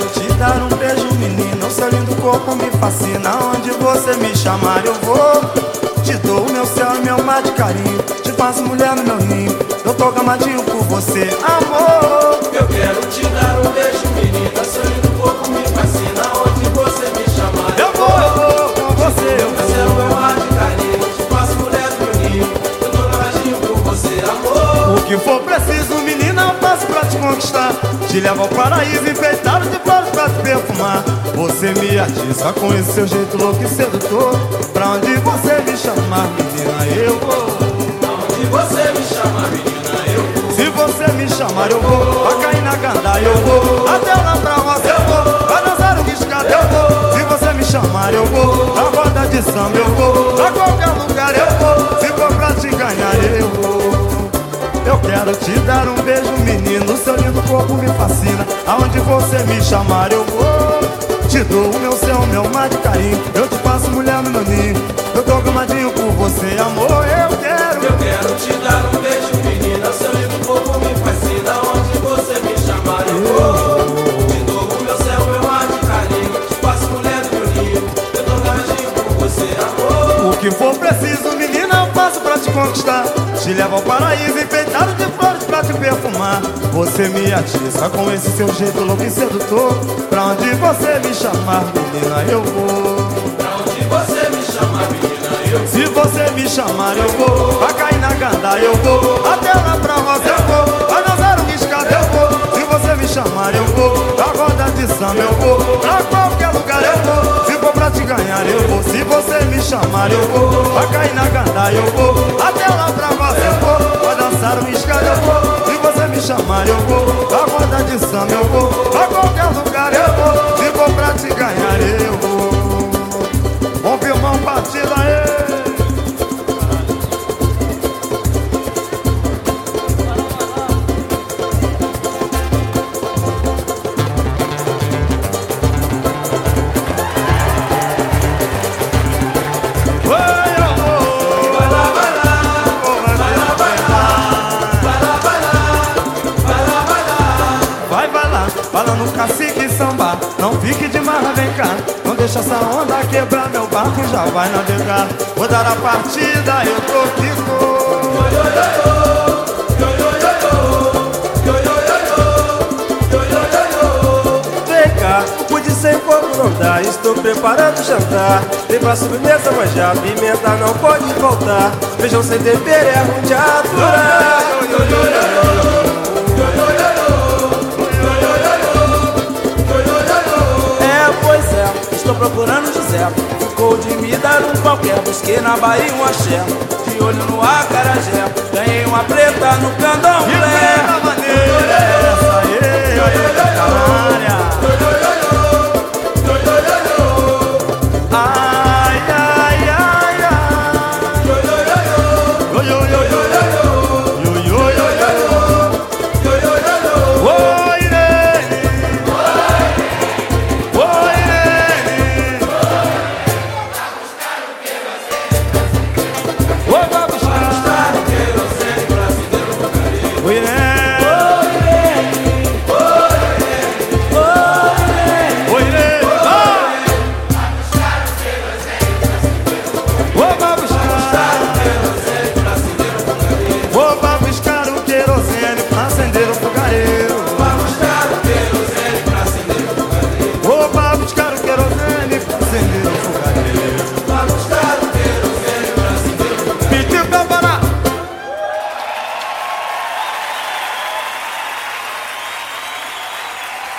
quero te dar um beijo, menino. Seu lindo corpo me fascina. Onde você me chamar, eu vou. Te dou o meu céu e meu mar de carinho. Te faço mulher no meu ninho. Eu tô gamadinho por você, amor. Eu quero te dar um beijo, menina. Seu lindo corpo me fascina. Onde você me chamar, eu vou, eu vou com você. Eu é o meu mar de carinho. Te faço mulher no meu ninho. Eu tô gamadinho por você, amor. O que for preciso, menina, eu faço pra te conquistar. Te levo ao paraíso enfeitado de flores pra te perfumar. Você me atiça com esse seu jeito louco e sedutor. Pra onde você me chamar, menina, eu vou. Onde você me chamar, menina, eu vou. Se você me chamar, eu vou. A cair na gandaia, eu vou. Até lá pra roça, eu vou. Pra dançar o guiscado, eu vou. Se você me chamar, eu vou. A roda de samba, eu vou. A qualquer quero te dar um beijo, menino. Seu lindo corpo me fascina. Aonde você me chamar, eu vou. Te dou o meu céu, meu mar de carinho. Eu te faço mulher no meu ninho. Eu tô gamadinho por você, amor. Eu quero. Eu quero te dar um beijo, menina. Seu lindo corpo me fascina. Onde você me chamar, eu vou. De novo, meu céu, meu mar de carinho. Te faço mulher do meu ninho. Eu tô gamadinho por você, amor. O que for preciso, menina, eu faço pra te conquistar. Te levo ao paraíso enfeitado de flores pra te perfumar. Você me atiça com esse seu jeito louco e sedutor. Pra onde você me chamar, menina, eu vou. Pra onde você me chamar, menina, eu vou. Se você me chamar, eu vou. Pra cair na gandaia, eu vou. Até lá pra roça, eu vou. Pra dançar um guiscado, eu vou. Se você me chamar, eu vou. Pra roda de samba, eu vou. Pra qualquer lugar, eu vou. Se for pra te ganhar, eu vou. Se você me chamar, eu vou. Pra cair na gandaia, eu vou. Até lá pra roça, dançar um guiscado, eu vou. Se você me chamar, eu vou. Pra roda de samba, eu vou. Vai, vai lá, fala no cacique samba. Não fique de marra, vem cá. Não deixa essa onda quebrar meu barco Já vai navegar. Vou dar a partida, eu tô que tô pude sem fogo não dá Estou preparando o jantar. Tem pra sobremesa, mas já pimenta não pode faltar. Feijão sem tempero é ruim de aturar procurando José. Ficou de me dar um qualquer. Busquei na Bahia um axé. De olho no acarajé. Ganhei uma preta no candomblé.